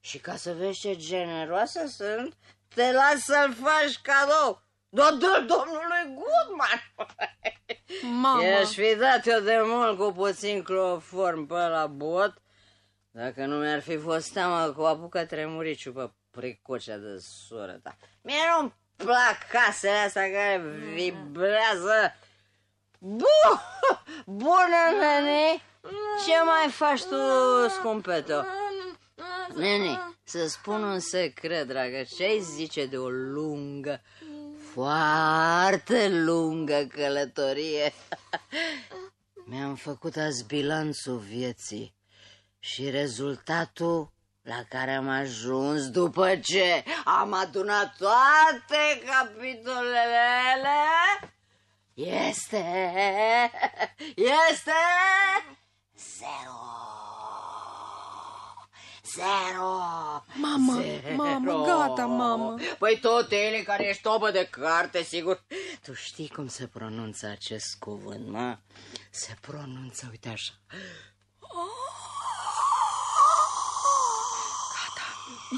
Și ca să vezi ce generoasă sunt, te las să-l faci cadou. Dar dă domnului Goodman. Mamă, I-aș fi dat eu de mult cu puțin cloroform pe la bot, dacă nu mi-ar fi fost teamă că o apucă tremuriciu pe pricocea de soră ta. Mie nu-mi plac casele astea care vibrează. Bu! Bună, nene! Ce mai faci tu, scumpeto? Nene, să spun un secret, dragă, ce-ai zice de o lungă, foarte lungă călătorie? [LAUGHS] Mi-am făcut azi bilanțul vieții și rezultatul la care am ajuns după ce am adunat toate capitolele este, [LAUGHS] este zero. Zero! Mamă, Zero. mamă, gata, mamă. Păi tot ele care ești tobă de carte, sigur. Tu știi cum se pronunță acest cuvânt, mă? Se pronunță, uite așa.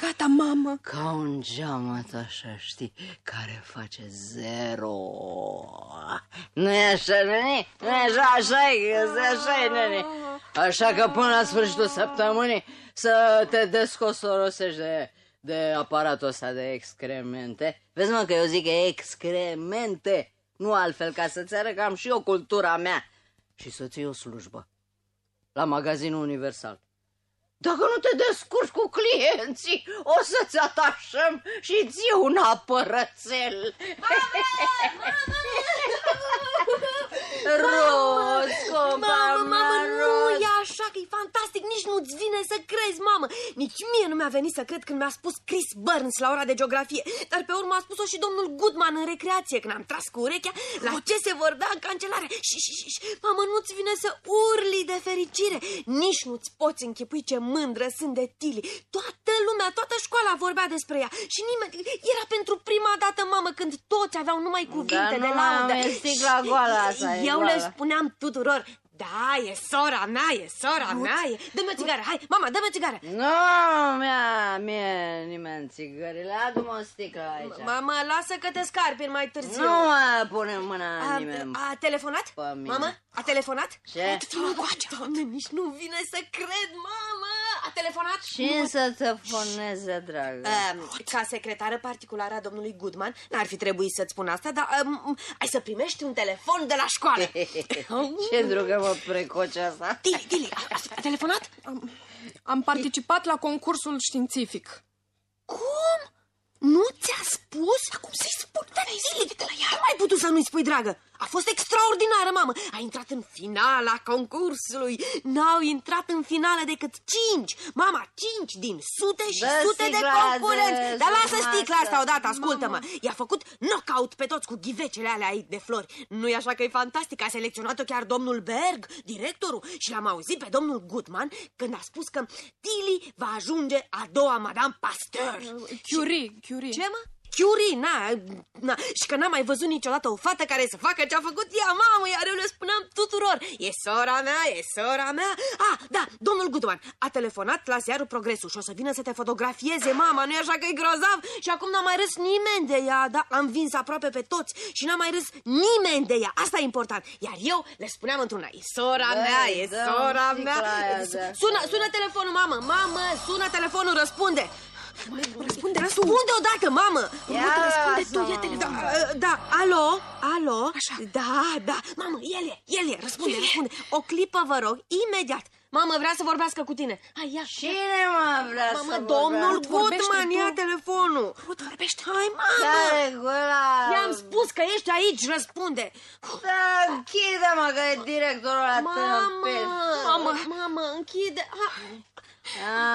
Gata, mamă. Ca un geamăt așa, știi, care face zero. nu e așa, nene? nu e așa, așa e, așa e, nene. Așa că până la sfârșitul săptămânii să te descosorosești de, de aparatul ăsta de excremente. Vezi, mă, că eu zic excremente, nu altfel, ca să-ți arăt că am și eu cultura mea. Și să ții o slujbă la magazinul universal. Dacă nu te descurci cu clienții, o să-ți atașăm și ție un apărățel. Roz, compa Mamă, mamă, mea, nu Roz. e așa, că e fantastic, nici nu-ți vine să crezi, mamă. Nici mie nu mi-a venit să cred când mi-a spus Chris Burns la ora de geografie, dar pe urmă a spus-o și domnul Goodman în recreație, când am tras cu urechea la ce se vorbea în cancelare. Și, și, și, și, mamă, nu-ți vine să urli de fericire. Nici nu-ți poți închipui ce mândră sunt de Tili. Toată lumea, toată școala vorbea despre ea și nimeni... Era pentru prima dată, mamă, când toți aveau numai cuvinte Dar de nu, laudă. mamă, e sticla goală asta, e Eu le goală. spuneam tuturor, da, e sora mea, e sora mea, e... Dă-mi o țigară, hai, mama, dă-mi o țigară. Nu, mi-a, mie nimeni țigările, adu-mă o sticlă aici. Mamă, lasă că te scarpi mai târziu. Nu mă pune mâna a, nimeni. a telefonat? Pe mine. Mamă, a telefonat? Ce? Doamne, nici nu vine să cred, mamă! A telefonat? Cine să te foneze, dragă? Um, ca secretară particulară a domnului Goodman, n-ar fi trebuit să-ți spun asta, dar um, ai să primești un telefon de la școală. [LAUGHS] Ce drugă mă precoce asta? Tili, Tili, a, a telefonat? Am participat la concursul științific. Cum? Nu ți-a spus? spus? Cum să-i spun? Dar la ea. Cum ai putut să nu-i spui, dragă? A fost extraordinară, mamă. A intrat în finala concursului. N-au intrat în finală decât cinci. Mama, cinci din sute și Dă sute de sticla concurenți. de Dar lasă masă. sticla asta odată, ascultă-mă. I-a făcut knockout pe toți cu ghivecele alea aici de flori. Nu-i așa că e fantastic? A selecționat-o chiar domnul Berg, directorul, și l-am auzit pe domnul Goodman când a spus că Tilly va ajunge a doua Madame Pasteur. Curie, Curie. Ce, mă? Curie, na, na, și că n-am mai văzut niciodată o fată care să facă ce a făcut ea, mamă, iar eu le spuneam tuturor. E sora mea, e sora mea. Ah, da, domnul Goodman a telefonat la ziarul Progresul și o să vină să te fotografieze, mama, nu-i așa că e grozav? Și acum n-a mai râs nimeni de ea, da, am vins aproape pe toți și n-a mai râs nimeni de ea, asta e important. Iar eu le spuneam într-una, e sora Băi, mea, e dă-mi sora sticla mea. aia de Sună, sună telefonul, mamă, mamă, sună telefonul, răspunde. Răspunde, Răspunde odată, mamă! Ia răspunde tu, lasă-mă. ia telefon. Da, da, alo, alo? Așa. Da, da, mamă, el e, el e, răspunde, răspunde. O clipă, vă rog, imediat. Mamă, vrea să vorbească cu tine. Hai, ia. Cine mă vrea Mamă, să domnul vorbească? Goodman, vorbește ia tu. telefonul. Rut, vorbește. Hai, mamă! Care gura? I-am spus că ești aici, răspunde. Da, închide-mă că e directorul la tâmpit. Mamă, mamă, închide. Ha.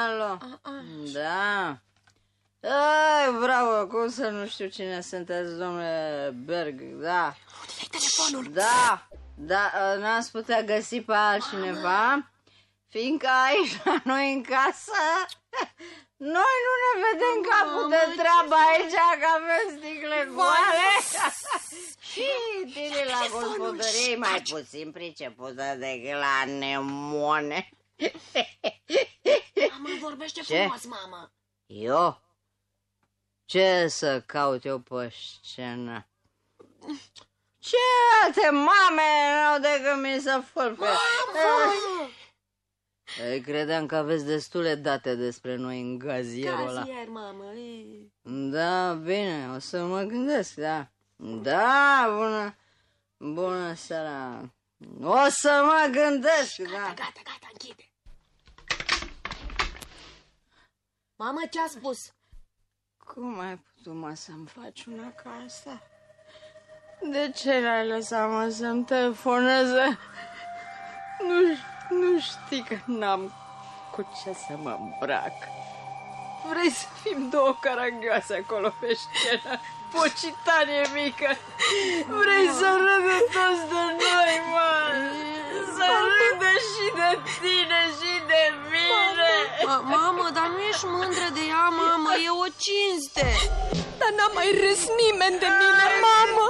Alo. Da. Ai, bravo, cum să nu știu cine sunteți, domnule Berg, da. Dai telefonul. Da, da, n-ați putea găsi pe altcineva, fiindcă aici la noi în casă, noi nu ne vedem capul de treabă aici, că avem sticle goale. Și tine la gospodărie e mai puțin pricepută decât la nemone. Mamă, vorbește Ce? frumos, mamă. Eu? Ce să caut eu pe scenă? Ce alte mame n-au decât mi să fălpe? Ei, credeam că aveți destule date despre noi în gazierul ăla. Cazier, mamă. e. Da, bine, o să mă gândesc, da. Da, bună, bună seara. O să mă gândesc, da. Gata, gata, gata, închide. Mamă, ce a spus? Cum ai putut, mă, să-mi faci una ca asta? De ce l-ai lăsat, mă, să-mi telefoneze? Nu, nu știi că n-am cu ce să mă îmbrac. Vrei să fim două caragioase acolo pe scenă? Pocitanie mică! Vrei să râdă toți de noi, mă! Să râdă și de tine și de mine! Ma- mamă, dar nu ești mândră de ea, mamă, e o cinste. Dar n-a mai râs nimeni de mine, mamă.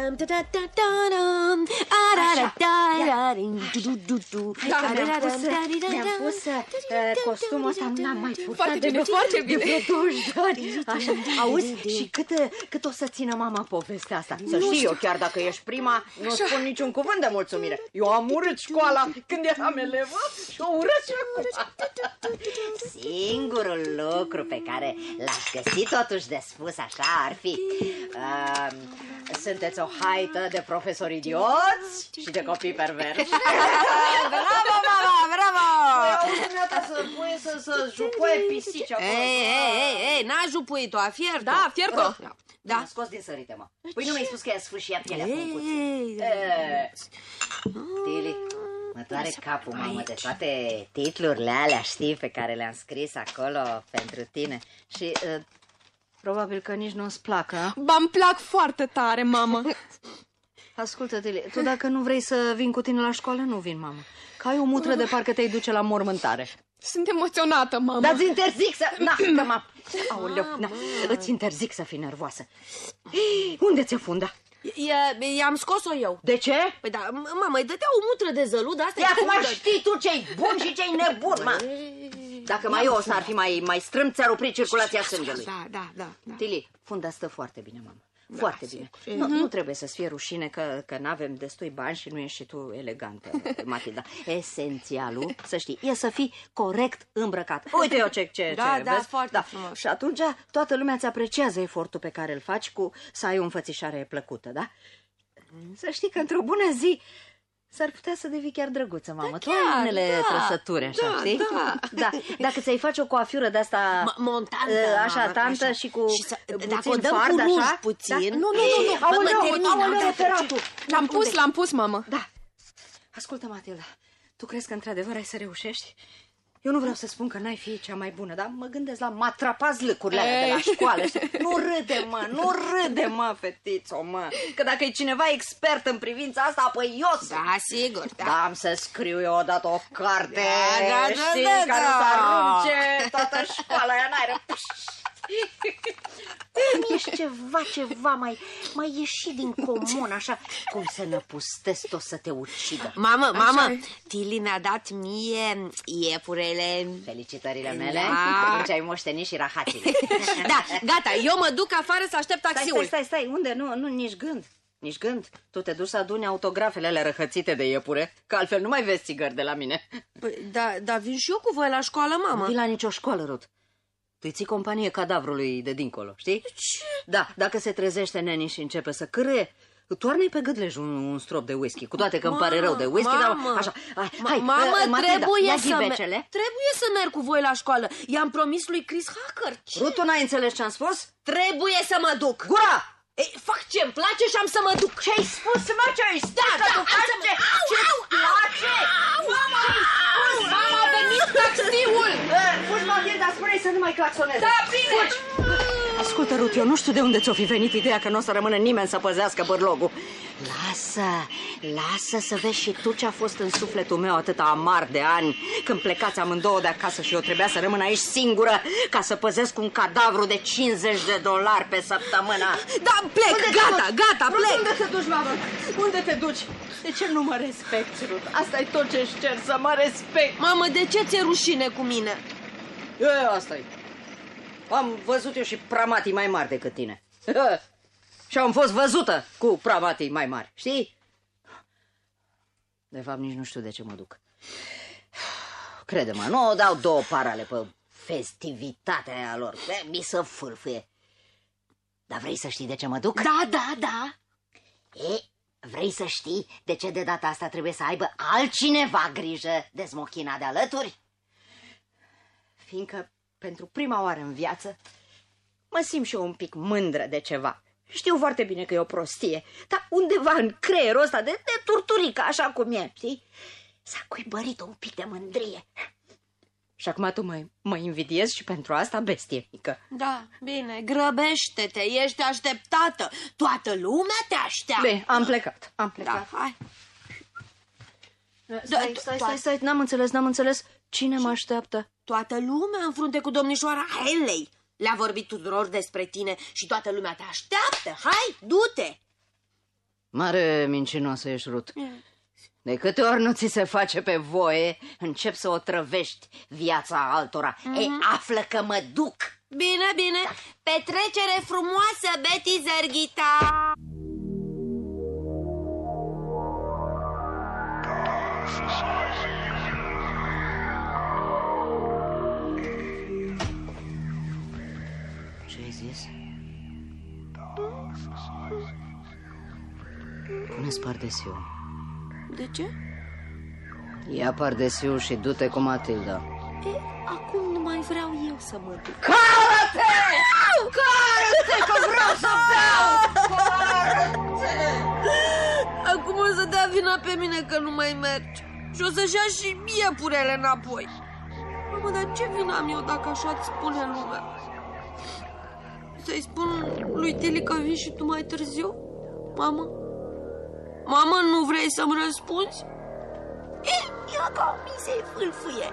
Da, mi-am pus, mi-am pus uh, costumul ăsta, n-am mai purtat Foarte de bine, vreo- foarte de bine. vreo 20 de ani. Așa, auzi, și cât, uh, cât o să țină mama povestea asta? Să știi eu, chiar dacă ești prima, nu spun niciun cuvânt de mulțumire. Eu am urât școala când eram elevă și o urăt și acum. Singurul lucru pe care l-aș găsi totuși de spus așa ar fi... Uh, sunteți o haită de profesori idioți și de copii perversi. [LAUGHS] bravo, mama, bravo! Auzi, dumneata, să pui să, să jupoie pisici acolo. Ei, ei, ei, ei, n-a jupuit-o, a fiert Da, fiert-o. Da. M-a scos din sărite, mă. Păi nu mi-ai spus că i-a sfârșit pielea cu un cuțit. Ei, E, Tili, mă doare capul, mamă, de toate titlurile alea, știi, pe care le-am scris acolo pentru tine. Și uh, probabil că nici nu-ți placă, a? Ba-mi plac foarte tare, mamă. [LAUGHS] Ascultă, Tili, tu dacă nu vrei să vin cu tine la școală, nu vin, mamă. Că ai o mutră de parcă te-ai duce la mormântare. Sunt emoționată, mamă. Dar îți interzic să... Na, că m-a... Aoleu, na, îți interzic să fii nervoasă. Unde ți-e funda? I- I-am scos-o eu. De ce? Păi da, m- mamă, îi dădea o mutră de zălud, asta E acum știi tu ce-i bun și ce-i nebun, mă. Dacă mai eu o să ar fi mai, mai strâmb, ți-ar opri circulația sângelui. Da, da, da. da. Tili, funda stă foarte bine, mamă. Foarte bine. Nu, nu trebuie să-ți fie rușine că, că n-avem destui bani și nu ești și tu elegantă, [LAUGHS] Matilda. Esențialul, să știi, e să fii corect îmbrăcat. Uite eu ce, ce, Da, ce da, vezi? foarte frumos. Și atunci toată lumea îți apreciază efortul pe care îl faci cu să ai o înfățișare plăcută, da? Să știi că într-o bună zi s-ar putea să devii chiar drăguță, mamă. tu ai chiar, unele da, trăsături, așa, da, știi? da. da. Dacă ți-ai face o coafură de asta... M- montantă, uh, Așa, mamă, tantă așa. și cu Și să- puțin dacă o dăm fard, cu ruj așa, puțin. Da? Nu, nu, nu, nu. Mă, mă Aoleu, termină, aoleu, uite, operatul. L-am pus, l-am pus, mamă. Da. Ascultă, Matilda, tu crezi că într-adevăr ai să reușești? Eu nu vreau să spun că n-ai fi cea mai bună, dar mă gândesc la matrapaz lăcurile alea de la școală. știi? Nu râde, mă, nu râde, mă, fetițo, mă. Că dacă e cineva expert în privința asta, apoi eu sunt. Da, sigur, da. Da, am să scriu eu odată o carte, Da, da, da, știi, da, care da. să arunce toată școala aia în aer. Cum ești ceva, ceva mai, mai ieșit din comun, așa, cum să năpustezi tot să te ucidă. Mamă, mamă, Tili mi-a dat mie iepurele. Felicitările mele, Da. deci ai moștenit și rahații. [LAUGHS] Da, gata, eu mă duc afară să aștept Stai, taxiul. stai, stai, stai, unde? Nu, nu, nici gând. Nici gând. Tu te duci să aduni autografele alea răhățite de iepure, că altfel nu mai vezi țigări de la mine. Păi, da, da, vin și eu cu voi la școală, Nu mamă. vii la nicio școală, Rut. Tu îi ții companie cadavrului de dincolo, știi? Ce? Da, dacă se trezește neni și începe să cârâie, toarne pe gâdlej un, un strop de whisky, cu toate că îmi pare rău de whisky, mamă, dar așa, hai, Ma- hai, mamă, uh, Matilda, trebuie ia să merg. ghivecele. Trebuie să merg cu voi la școală. I-am promis lui Chris Hacker. Rut, tu n-ai înțeles ce am spus? Trebuie să mă duc. Gura! Ei, fac ce-mi place și am să mă duc. Ce-ai spus, mă, ce-ai spus? Da, că da, tu am faci să mă- ce, Au, ce-ți au, place? Mama, a venit taxiul. Uh, Fugi, Matilda, spune să nu mai claxoneze. Da, bine. Fugi. Ascultă, Rut, eu nu știu de unde ți-o fi venit ideea că nu o să rămână nimeni să păzească bărlogul. Lasă, lasă să vezi și tu ce a fost în sufletul meu atâta amar de ani când plecați amândouă de acasă și eu trebuia să rămân aici singură ca să păzesc un cadavru de 50 de dolari pe săptămână. Da, plec, Unde te gata, duci? gata, Rut, plec. Unde te duci, mamă? Unde te duci? De ce nu mă respecti, Rut? Asta e tot ce-și cer, să mă respect. Mamă, de ce ți-e rușine cu mine? E, asta e. Am văzut eu și pramatii mai mari decât tine. [LAUGHS] și am fost văzută cu pramatii mai mari, știi? De fapt, nici nu știu de ce mă duc. [SIGHS] Crede-mă, nu o dau două parale pe festivitatea aia lor. Pe, mi să fâlfâie. Dar vrei să știi de ce mă duc? Da, da, da. E, vrei să știi de ce de data asta trebuie să aibă altcineva grijă de smochina de alături? Fiindcă pentru prima oară în viață mă simt și eu un pic mândră de ceva. Știu foarte bine că e o prostie, dar undeva în creierul ăsta de, de turturică, așa cum e, știi? S-a cuibărit un pic de mândrie. Și acum tu mă, mă invidiezi și pentru asta, bestie mică. Da, bine, grăbește-te, ești așteptată. Toată lumea te așteaptă. Bine, am plecat, am plecat. Da, hai. Stai, stai, stai, stai, n-am înțeles, n-am înțeles. Cine mă așteaptă? Toată lumea în frunte cu domnișoara Henley. Le-a vorbit tuturor despre tine și toată lumea te așteaptă. Hai, du-te! Mare mincinoasă ești, Rut. De câte ori nu ți se face pe voie, încep să o trăvești viața altora. Mm-hmm. Ei, află că mă duc. Bine, bine. Petrecere frumoasă, Betty Zerghita! Ce Pune-ți pardesiu. De ce? Ia pardesiu și du-te cu Matilda. E, acum nu mai vreau eu să mă duc. Cară-te! Cară-te că vreau să beau! Acum o să dea vina pe mine că nu mai mergi. Și o să-și ia și mie purele înapoi. Mamă, dar ce vină am eu dacă așa-ți spune lumea? Să-i spun lui Tili că vii și tu mai târziu? Mamă? Mamă, nu vrei să-mi răspunzi? E, ia ca mi se fâlfâie.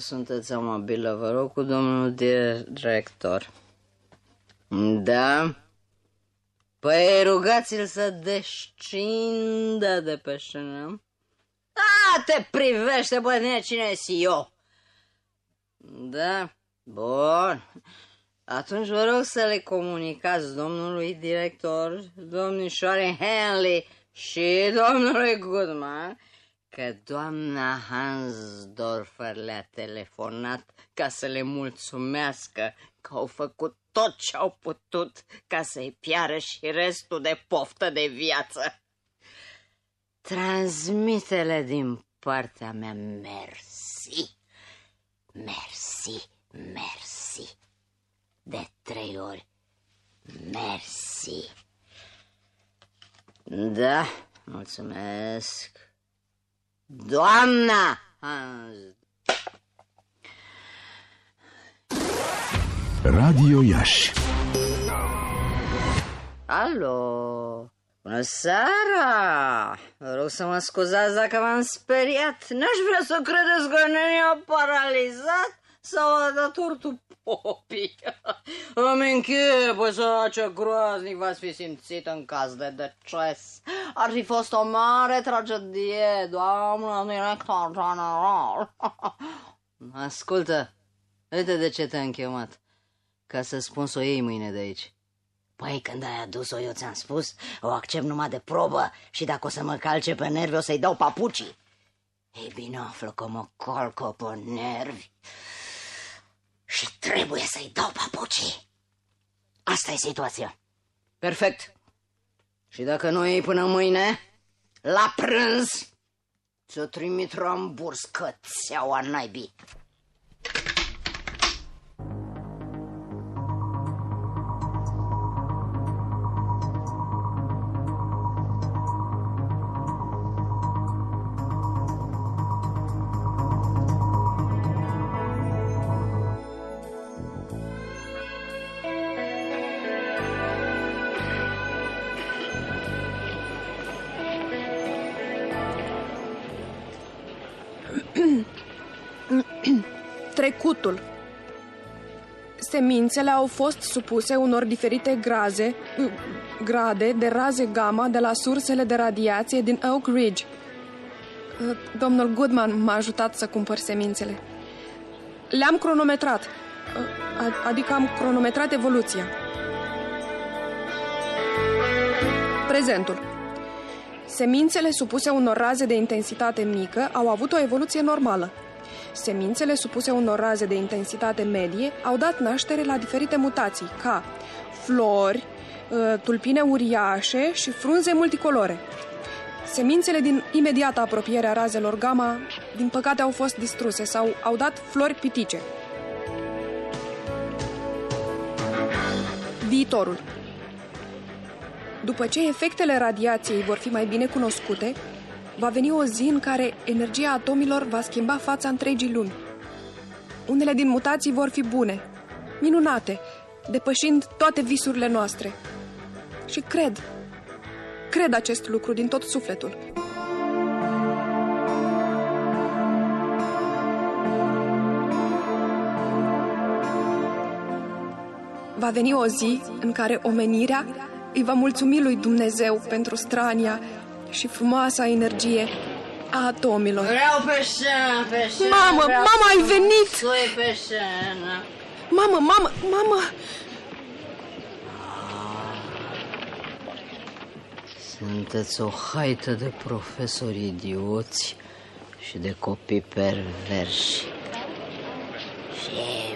Sunteți amabilă, vă rog cu domnul director. Da? Păi rugați-l să descindă de pe scenă. A, te privește, bă, cine si eu? Da, bun. Atunci vă rog să le comunicați domnului director, domnișoare Henley și domnului Goodman că doamna Hansdorfer le-a telefonat ca să le mulțumească că au făcut tot ce au putut ca să-i piară și restul de poftă de viață. Transmitele din partea mea mersi, mersi, mersi, de trei ori mersi. Da, mulțumesc. Doamna Hans Radio Iași Alo, bună seara! Vă rog să mă scuzați dacă m-am speriat. N-aș vrea să credeți că ne-a paralizat sau a dat ortul popii. [LAUGHS] Îmi închipă să ce groaznic v-ați fi simțit în caz de deces. Ar fi fost o mare tragedie, doamnă director general. [LAUGHS] Ascultă, uite de ce te-am chemat. Ca să spun să o iei mâine de aici. Păi când ai adus-o, eu ți-am spus, o accept numai de probă și dacă o să mă calce pe nervi, o să-i dau papucii. Ei bine, află că mă calcă pe nervi și trebuie să-i dau papucii. Asta e situația. Perfect. Și dacă nu iei până mâine, la prânz, ți-o trimit ramburs cățeaua naibii. Semințele au fost supuse unor diferite graze, grade de raze gamma de la sursele de radiație din Oak Ridge. Domnul Goodman m-a ajutat să cumpăr semințele. Le-am cronometrat, adică am cronometrat evoluția. Prezentul. Semințele supuse unor raze de intensitate mică au avut o evoluție normală. Semințele supuse unor raze de intensitate medie au dat naștere la diferite mutații, ca flori, ă, tulpine uriașe și frunze multicolore. Semințele din imediată apropiere a razelor gamma, din păcate, au fost distruse sau au dat flori pitice. Viitorul După ce efectele radiației vor fi mai bine cunoscute, va veni o zi în care energia atomilor va schimba fața întregii lumi. Unele din mutații vor fi bune, minunate, depășind toate visurile noastre. Și cred, cred acest lucru din tot sufletul. Va veni o zi în care omenirea îi va mulțumi lui Dumnezeu pentru strania și frumoasa energie a atomilor. Vreau pe scenă, pe scenă. Mamă, vreau mama, ai venit! Sui pe scenă. Mamă, mamă, mamă! Sunteți o haită de profesori idioți și de copii perversi. Și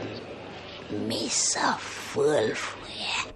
mi să fâlfâie.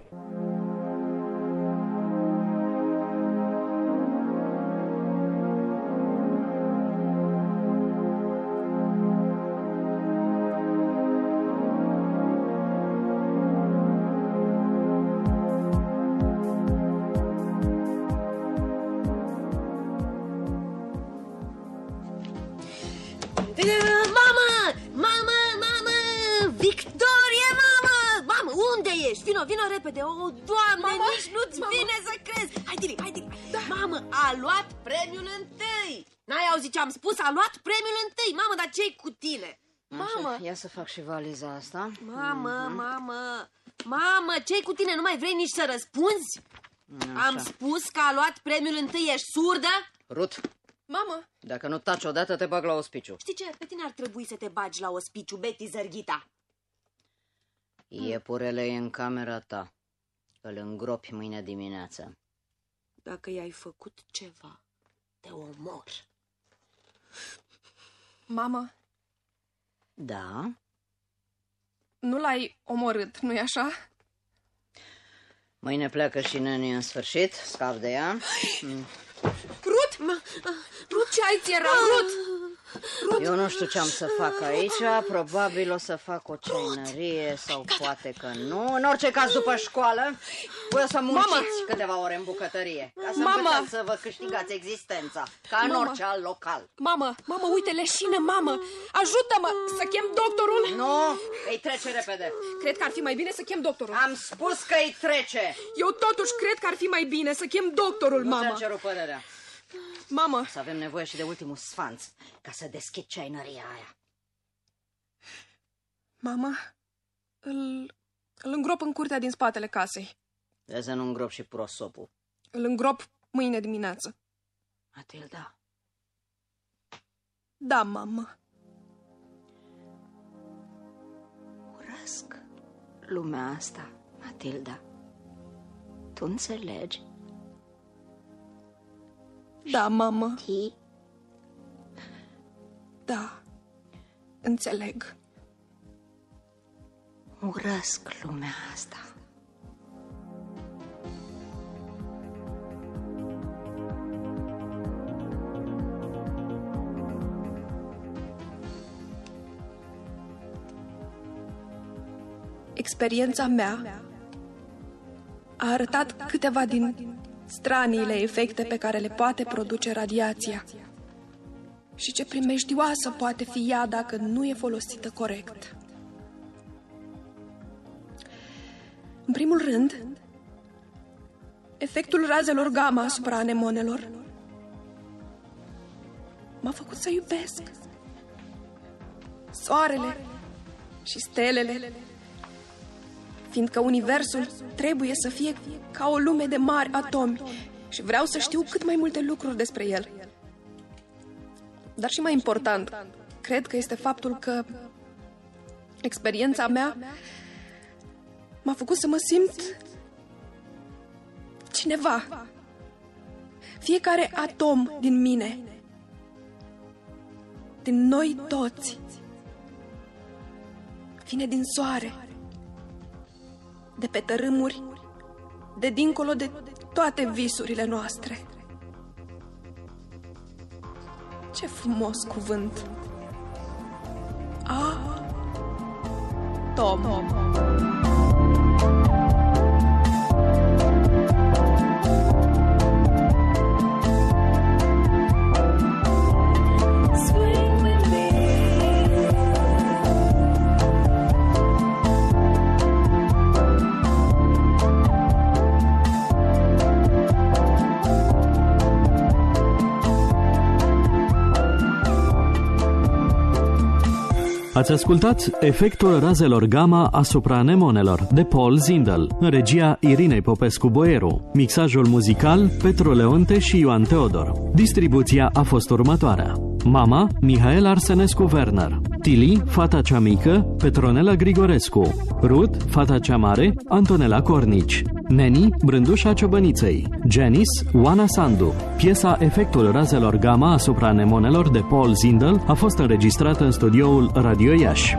Ia să fac și valiza asta. Mamă, mamă, mamă, ce cu tine? Nu mai vrei nici să răspunzi? Am spus că a luat premiul întâi, ești surdă? Rut, Mamă, dacă nu taci odată, te bag la ospiciu. Știi ce? Pe tine ar trebui să te bagi la ospiciu, Betty Zărghita. Iepurele e în camera ta. Îl îngropi mâine dimineață. Dacă i-ai făcut ceva, te omor. mamă, Da? nu l-ai omorât, nu-i așa? Mâine pleacă și neni în sfârșit, scap de ea. Rut! Rut, ce ai ție rău, Rut? Eu nu știu ce am să fac aici, probabil o să fac o ceinărie sau poate că nu. În orice caz, după școală, voi o să munciți Mama! câteva ore în bucătărie, ca să Mama! învățați să vă câștigați existența, ca în Mama! orice alt local. Mamă, mamă, uite, leșină, mamă! Ajută-mă să chem doctorul! Nu, îi trece repede. Cred că ar fi mai bine să chem doctorul. Am spus că îi trece. Eu totuși cred că ar fi mai bine să chem doctorul, Nu ți-am mamă. cerut părerea. Mamă, Să avem nevoie și de ultimul sfanț ca să deschid ceinăria aia. mamă, îl, îl îngrop în curtea din spatele casei. De să nu îngrop și prosopul. Îl îngrop mâine dimineață. Matilda, Da, mamă. urăsc lumea asta, Matilda. Tu înțelegi? Da, mamă, Ti da. Înțeleg. urăsc lumea asta. Experiența mea a arătat câteva din straniile efecte pe care le poate produce radiația. Și ce primejdioasă poate fi ea dacă nu e folosită corect. În primul rând, efectul razelor gamma asupra anemonelor. M-a făcut să iubesc soarele și stelele fiindcă universul trebuie să fie ca o lume de mari atomi și vreau să știu cât mai multe lucruri despre el. Dar și mai important, cred că este faptul că experiența mea m-a făcut să mă simt cineva. Fiecare atom din mine, din noi toți, vine din soare de pe tărâmuri, de dincolo de toate visurile noastre. Ce frumos cuvânt! A, Tom. Ați ascultat Efectul razelor gamma asupra anemonelor de Paul Zindel, în regia Irinei Popescu Boieru, mixajul muzical Petru Leonte și Ioan Teodor. Distribuția a fost următoarea. Mama, Mihael Arsenescu Werner. Tili, fata cea mică, Petronela Grigorescu. Ruth, fata cea mare, Antonela Cornici. Neni, Brândușa Ciobăniței. Janice, Oana Sandu. Piesa Efectul razelor gamma asupra anemonelor de Paul Zindel a fost înregistrată în studioul Radio Iași.